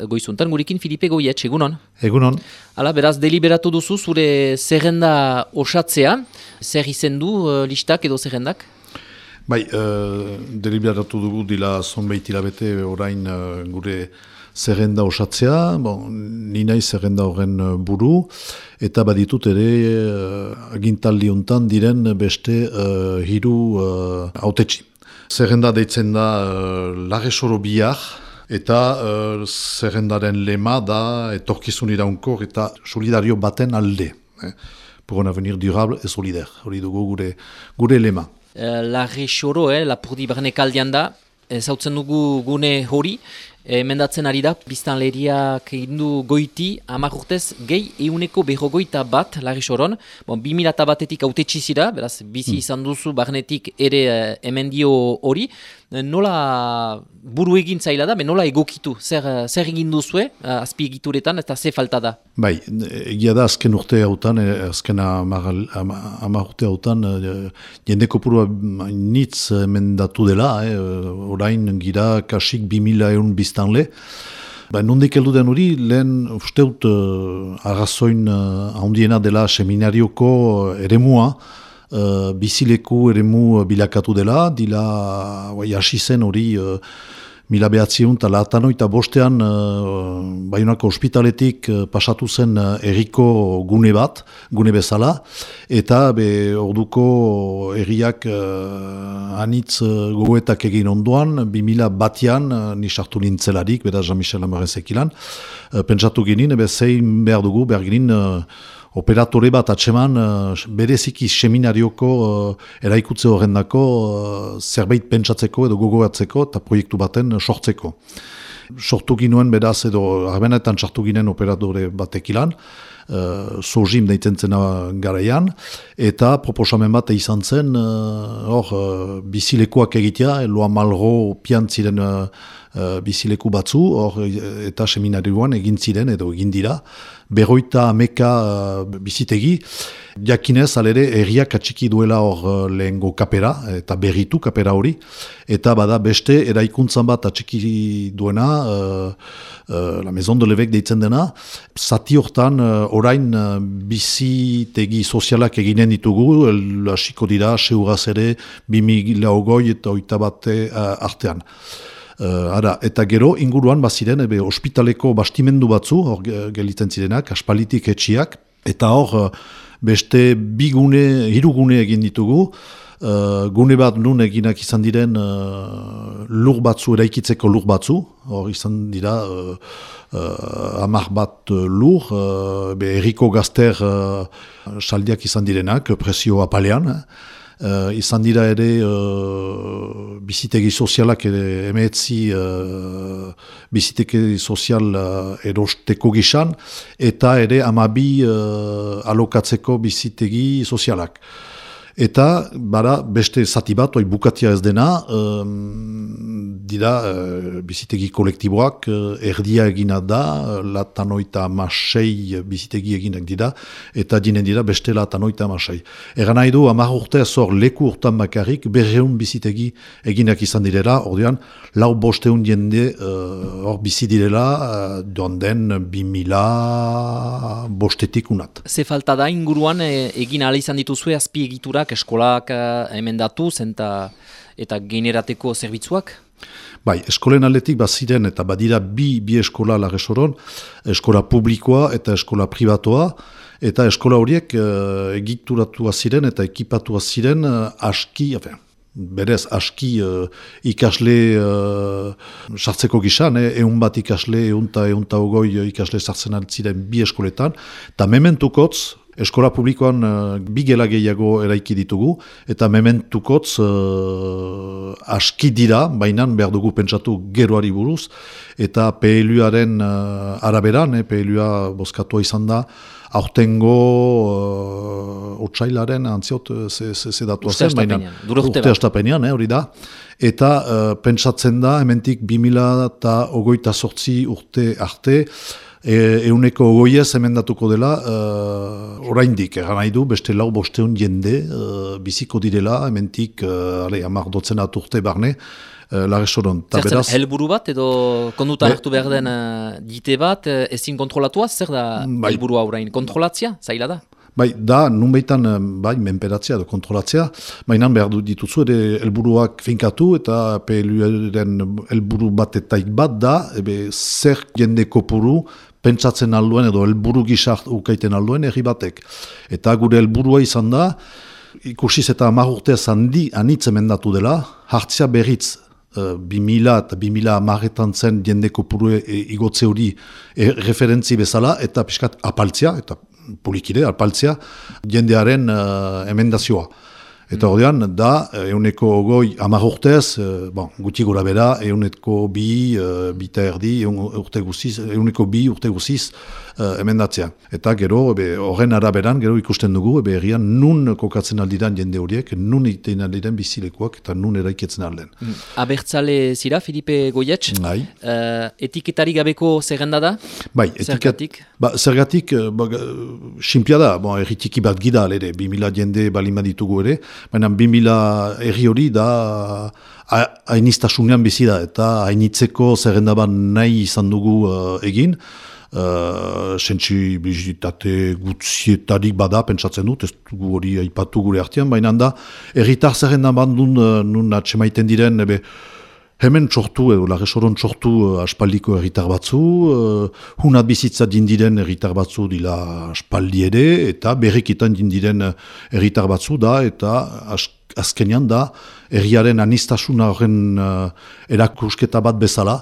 Goizuntan, gurekin Filipe Goietx, egunon? Egunon. Hala, beraz, deliberatu duzu zure zerrenda osatzea. Zer izen du uh, listak edo zerrendak? Bai, uh, deliberatu dugu dila zonbait hilabete orain uh, gure zerrenda osatzea. Bon, ninai zerrenda horren buru. Eta baditut ere uh, agintaldi hontan diren beste uh, hiru uh, autetxi. Zerrenda deitzen da uh, lage soro Eta uh, zerrendaren lema da etorkizun iraunkor eta solidario baten alde. Eh? Pour un avenir durable et solidaire. Hori dugu gure, gure lema. Uh, la rexoro, eh, lapurdi barnek aldean da, ezautzen dugu gune hori, Emendatzen ari da, biztan leheriak indu goiti, amak urtez, gehi euneko beho goita bat, lagri soron. Bon, bi milata batetik haute txizira, beraz, bizi hmm. izan duzu barnetik ere eh, emendio hori. Nola buru egin zaila da, nola egokitu, zer, zer egin duzue, eh, azpi egituretan, eta ze falta da? Bai, egia da, azken urte hautan, eh, azken amak urte hautan, jendeko purua nitz emendatu dela, eh, orain gira kasik bi mila eun biztanle. Ba, nondik heldu den hori, lehen usteut uh, arrazoin uh, handiena dela seminarioko eremua, bizileku eremu bilakatu dela, dila bai, hasi zen hori uh, mila behatziun eta latano bostean uh, baionako ospitaletik uh, pasatu zen uh, erriko gune bat, gune bezala, eta be orduko erriak uh, anitz uh, gogoetak egin onduan, bi mila batian, uh, nisartu nintzelarik, bera Jean-Michel Amarezekilan, uh, pentsatu ginen, ebe zein behar dugu, behar ginen, uh, operatore bat atseman uh, bereziki seminarioko uh, eraikutze horrendako uh, zerbait pentsatzeko edo gogoatzeko eta proiektu baten sortzeko. Sortu ginuen beraz edo arbenetan sartu ginen operatore batek ilan, uh, sojim deitzen zena garaian, eta proposamen bat izan zen, hor, uh, bizilekoak egitea, loa malro piantziren uh, bizileku batzu, hor, eta seminarioan egin ziren edo egin dira, berroita ameka uh, bizitegi, jakinez alere erriak atxiki duela hor uh, lehengo kapera, eta berritu kapera hori, eta bada beste eraikuntzan bat atxiki duena, uh, uh, la maison de levek deitzen dena, zati hortan uh, orain uh, bizitegi sozialak eginen ditugu, hasiko dira, seuraz ere, bimi laugoi eta oita bate uh, artean. Uh, ara, eta gero, inguruan baziren, ebe, ospitaleko bastimendu batzu, hor gelitzen zirenak, aspalitik etxiak, eta hor, uh, beste bi gune, hiru gune egin ditugu, uh, gune bat nun eginak izan diren uh, lur batzu, eraikitzeko lur batzu, hor izan dira, uh, uh, amar bat lur, uh, be, erriko gazter uh, saldiak izan direnak, presio apalean, eh? Uh, izan dira ere uh, bizitegi sozialak ere emetzi uh, bizitegi sozial uh, erosteko gisan eta ere amabi uh, alokatzeko bizitegi sozialak. Eta, bara, beste zati bat, oi bukatia ez dena, um, dira, uh, bizitegi kolektiboak, uh, erdia egina da, latanoita masei bizitegi eginak dira, eta dinen dira beste latanoita masei. Egan nahi du, amar urte zor leku urtan bakarrik, berreun bizitegi eginak izan direla, ordean, lau bosteun jende hor uh, bizi direla, uh, doan den, bimila bostetik unat. Ze falta da inguruan, e, egin ala izan dituzue azpi egitura eskolak uh, emendatuz eta, eta generateko zerbitzuak? Bai, eskolen aldetik baziren eta badira bi, bi eskola lagesoron, eskola publikoa eta eskola privatoa, eta eskola horiek uh, egituratu ziren eta ekipatu ziren uh, aski, afen, berez aski uh, ikasle sartzeko gisan, eh, egun bat ikasle, egun eta ogoi ikasle sartzen altziren bi eskoletan, eta mementukotz, Eskola publikoan uh, bi gela gehiago eraiki ditugu, eta mementukotz uh, aski dira, baina behar dugu pentsatu geroari buruz, eta PLUaren uh, araberan, eh, PLUa bozkatua izan da, aurtengo uh, otsailaren antziot ze, ze, ze datu zen, baina urte astapenean, hori da, eta uh, pentsatzen da, hementik 2000 eta ogoita sortzi urte arte, e, euneko goiez emendatuko dela, uh, oraindik, egan nahi du, beste lau bosteun jende uh, biziko direla, hementik, uh, ale, amar dotzen aturte barne, uh, Laresoron. Zer zen, helburu bat edo kondutan hartu behar den uh, dite bat, ezin kontrolatua, zer da bai. helburu haurain? Kontrolatzia, zaila da? Bai, da, nun behitan, bai, menperatzea edo kontrolatzea, baina behar du dituzu, ere helburuak finkatu eta PLU-ren helburu bat eta bat da, ebe, zer jende kopuru pentsatzen alduen edo helburu gisart ukaiten alduen erri batek. Eta gure helburua izan da, ikusiz eta amagurtea zandi anitz emendatu dela, hartzia berriz uh, 2000 eta 2000 amaretan zen jende kopuru e, igotze hori e, referentzi bezala eta piskat apaltzia, eta polikide, apaltzia, jendearen uh, emendazioa. Eta horrean, da, euneko goi amagurtez, uh, bon, guti gura bera, euneko bi, uh, bita erdi, urte guziz, euneko bi urte guziz, uh, emendatzea. Eta gero, horren araberan, gero ikusten dugu, ebe errian nun kokatzen aldiran jende horiek, nun itein aldiren bizilekuak eta nun eraiketzen alden. Mm. Abertzale zira, Filipe Goietx? Bai. Uh, etiketari gabeko zerrenda da? Bai, zergatik? Ba, zergatik, ba, simpia da, bon, erritiki bat gida, ere, 2000 jende balima ditugu ere, baina 2000 erri hori da hainiztasunean bizi da, eta hainitzeko zerrenda bat nahi izan dugu egin, uh, sensibilitate gutzietarik bada, pentsatzen dut, ez dugu hori aipatu gure artean, baina da, erritar zerrenda bat nun, nun atxemaiten diren, ebe, Hemen txortu, edo lagesoron txortu uh, aspaldiko erritar batzu, uh, hunat bizitza dindiren erritar batzu dila aspaldi ere, eta berrikitan dindiren erritar batzu da, eta azkenean da, erriaren anistasuna horren uh, erakusketa bat bezala,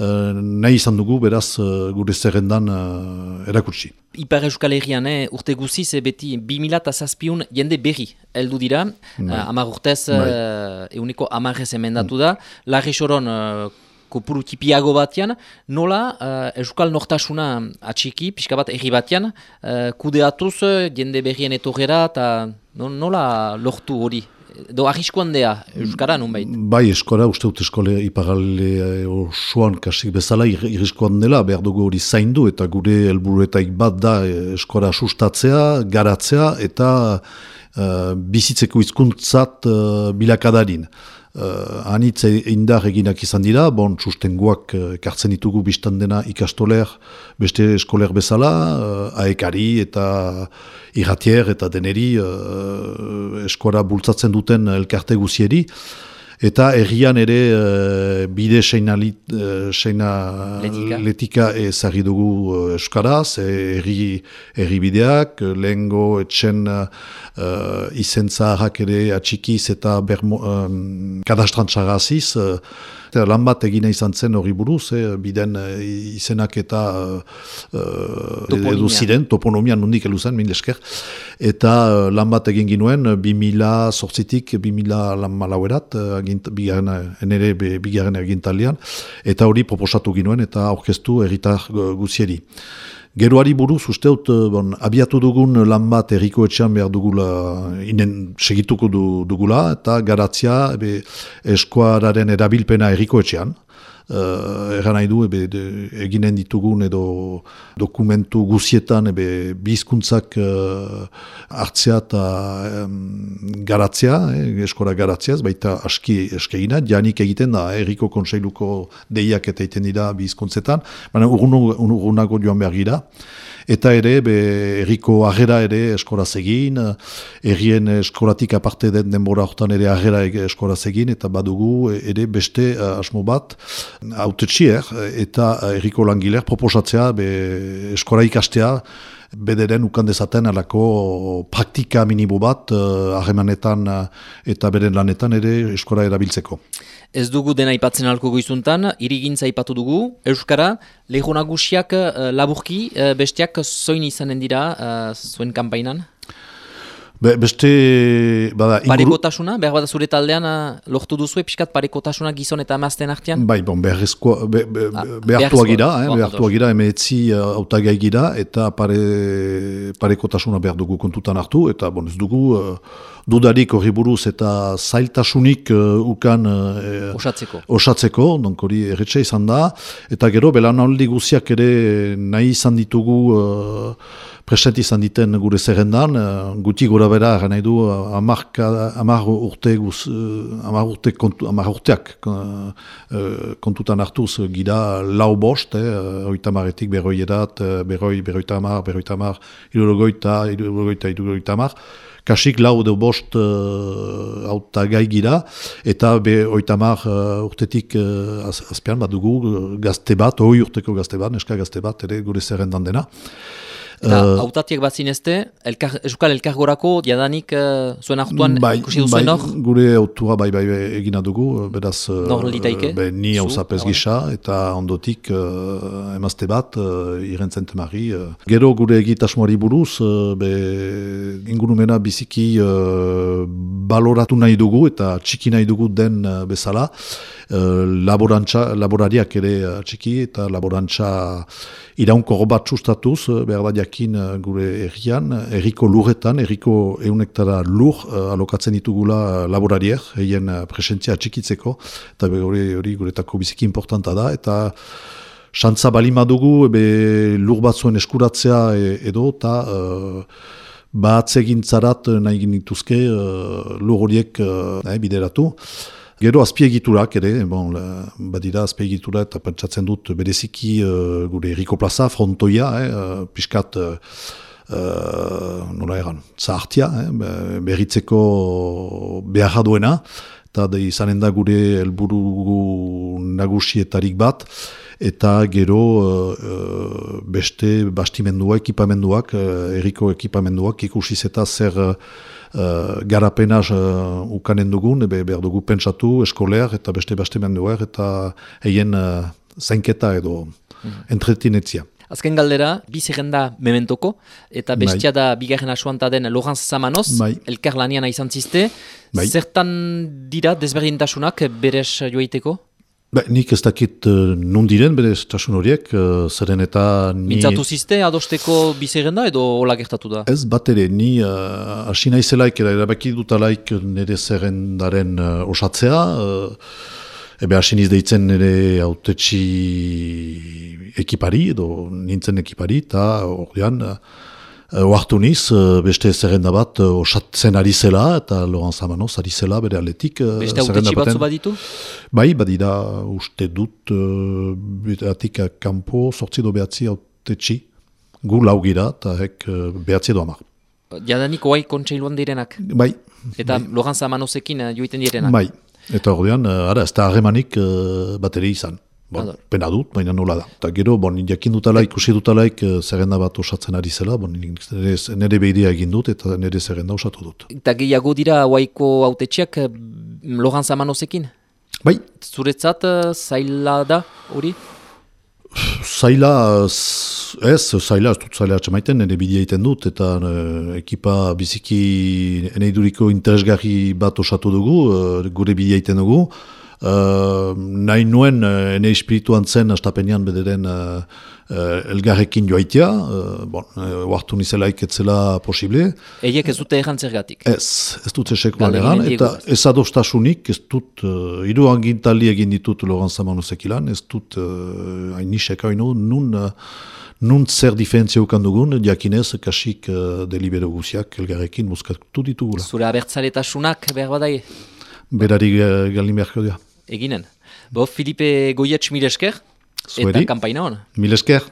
uh, nahi izan dugu, beraz, uh, gure zerrendan uh, erakutsi. Ipar Euskal Herrian, eh, urte guziz, eh, beti 2000 zazpiun jende berri heldu dira, bai. uh, amar urtez, bai. uh, euneko amarrez emendatu da, larri soron, uh, kopuru tipiago batean, nola uh, Euskal Nortasuna atxiki, pixka bat erri batean, uh, kudeatuz jende berrien etorrera, eta nola lortu hori? Do ahisko handea, Euskara nun baita? Bai, eskora, uste dut eskole iparalde eh, osoan kasik bezala, irrisko handela, behar dugu hori zaindu, eta gure helburuetaik bat da eh, eskora sustatzea, garatzea, eta uh, bizitzeko izkuntzat uh, bilakadarin uh, anitz indar eginak izan dira, bon, sustengoak uh, kartzen ditugu biztan dena ikastoler, beste eskoler bezala, uh, aekari eta irratier eta deneri uh, eskora bultzatzen duten elkarte guzieri, Eta errian ere uh, bide seina, uh, seina letika, letika ezagri dugu uh, Euskaraz, erri, erri bideak, lehengo etxen uh, izentzaharrak ere atxikiz eta um, kadastrantxagaziz, uh, Eta lan bat egina izan zen hori buruz, eh, biden eh, izenak eta uh, edu ziren, toponomia nondik eluzen, min lesker. Eta uh, lan bat egin ginuen, 2000 sortzitik, 2000 lan malauerat, uh, enere bigarren egintalian, eta hori proposatu ginuen eta aurkeztu erritar guzieri. Geroari buruz, uste dut, eh, bon, abiatu dugun lan bat erriko etxean behar dugula, inen segituko du, dugula, eta garatzia eskuararen erabilpena erriko etxean uh, erran nahi du, ebe, eginen ditugun edo dokumentu guzietan ebe, bizkuntzak uh, hartzea eta um, garatzea, eh, eskora garatzeaz, baita aski eskegina, janik egiten da, erriko konseiluko deiak eta egiten dira bizkuntzetan, baina urgunago joan behar gira eta ere be, erriko agera ere eskoraz egin, errien eskoratik aparte den denbora hortan ere agera eskoraz egin, eta badugu ere beste uh, asmo bat, autetxier eta erriko langiler proposatzea be, eskora ikastea, bederen ukan dezaten alako praktika minibo bat harremanetan eta beren lanetan ere eskora erabiltzeko. Ez dugu dena ipatzen alko goizuntan, irigintza ipatu dugu, Euskara, leho nagusiak uh, laburki, uh, bestiak zoin izanen dira uh, zuen kampainan? Be, beste... Bada, inguru... Parekotasuna, behar bada zure taldean lortu duzu, episkat parekotasuna gizon eta emazten artean? Bai, bon, beharrezko, be, be, ah, behartu agira, eh, behartu agira, emeetzi uh, autagai gira, eta pare, parekotasuna behar dugu kontutan hartu, eta bon, ez dugu, uh, dudarik hori buruz eta zailtasunik uh, ukan uh, osatzeko, osatzeko donk hori erretxe izan da, eta gero, belan guziak ere nahi izan ditugu uh, present izan diten gure zerrendan, uh, guti gora bera, gara nahi du, amar urte, guz, amar urte kontu, amar urteak uh, kontutan hartuz gira lau bost, eh, oita maretik berroi edat, berroi, berroita amar, berroita amar, irurogoita, irurogoita, irurogoita amar, kasik lau edo bost uh, gai gira, eta be oitamar uh, urtetik uh, azpian bat dugu gazte bat, oi urteko gazte bat, neska gazte bat, ere gure zerrendan dena. Eta uh, autatiek bat zinezte, elkar, Euskal Elkargorako diadanik uh, zuen hartuan bai, ikusi duzuen bai, hor? Gure autua bai bai egina dugu, beraz Nor litaike? be, ni hausapez gisa eta ondotik uh, emazte bat uh, irentzen temari. Uh. Gero gure egitasmoari buruz, uh, be, ingurumena biziki uh, baloratu nahi dugu eta txiki nahi dugu den uh, bezala. Uh, laborantza, laborariak ere uh, txiki eta laborantza iraunko bat sustatuz, behar da jakin gure errian, erriko lurretan, erriko eunektara lur uh, alokatzen ditugula laborariek, heien presentzia txikitzeko, eta hori hori guretako biziki importanta da, eta xantza balima dugu, be, lur bat zuen eskuratzea edo, eta uh, bat egintzarat nahi ginituzke uh, lur horiek uh, bideratu. Gero azpiegiturak ere, bon, badira azpiegitura eta pentsatzen dut bereziki uh, gure erriko plaza, frontoia, eh, uh, piskat uh, uh, nola egan, zahartia, eh, berritzeko behar duena, eta izanen da gure helburu nagusietarik bat, eta gero uh, beste bastimendua, ekipamenduak, erriko ekipamenduak, ikusiz eta zer uh, garapenaz uh, ukanen dugun, ebe behar dugu pentsatu eskoleak eta beste bastemenduak eta eien uh, zainketa edo mm. entretinetzia. Azken galdera, bi zerrenda mementoko, eta bai. bestia da bigarren asuanta den Lorenz Zamanoz, bai. elkar lanian izan ziste. Bai. Zertan dira desberdintasunak berez joaiteko? Ba, nik ez dakit uh, non diren, bere estasun horiek, uh, zeren eta... Ni... Mintzatu ziste, adosteko bizerenda edo hola gertatu da? Ez, bat ere, ni uh, asina izelaik, erabaki dutalaik nire zerrendaren uh, osatzea, uh, ebe asiniz deitzen nire autetxi ekipari, edo nintzen ekipari, eta ordean... Uh, Uh, Oartu niz, uh, beste zerrenda bat uh, osatzen ari zela, eta Laurent Zamanoz ari zela bere aletik. Uh, beste autetxi batzu baditu? Bai, badira uste dut, uh, betatik kampo sortzi do behatzi autetxi, gu laugira, eta hek uh, behatzi do amar. Jadanik oai kontseiluan direnak? Bai. Eta bai. Laurent Zamanozekin uh, joiten direnak? Bai, eta ordean, uh, ara, ez da harremanik uh, bateri izan. Bon, pena dut, baina nola da. Eta gero, bon, jakin dutala, ikusi dutalaik uh, zerrenda bat osatzen ari zela, bon, nire, nire behiria egin dut eta nire zerrenda osatu dut. Eta gehiago dira waiko autetxeak uh, Logan Zamanozekin? Bai. Zuretzat uh, zaila da hori? Zaila, ez, zaila, ez dut zaila atxamaiten, nire bidea egiten dut, eta ekipa biziki eneiduriko interesgarri bat osatu dugu, gure bidea egiten dugu, Uh, nahi nuen, uh, ene espirituan zen, astapenean bederen uh, uh, elgarrekin joaitea, uh, bon, uh, oartu nizelaik etzela posible. Eiek ez dute egan zergatik? Ez, ez dut esekoan egan, eta ez adostasunik, ez dut, uh, iru angintali egin ditut Logan Zamanuzek ilan, ez dut, uh, hain nisek haino, nun, uh, nun zer difentzia ukan dugun, diakinez, kasik uh, delibero guziak elgarrekin muskatu ditugula. Zure abertzaletasunak behar badai? Berari uh, galin beharko dira eginen. Bo, Filipe Goietx milesker, eta kampaina hon. Milesker.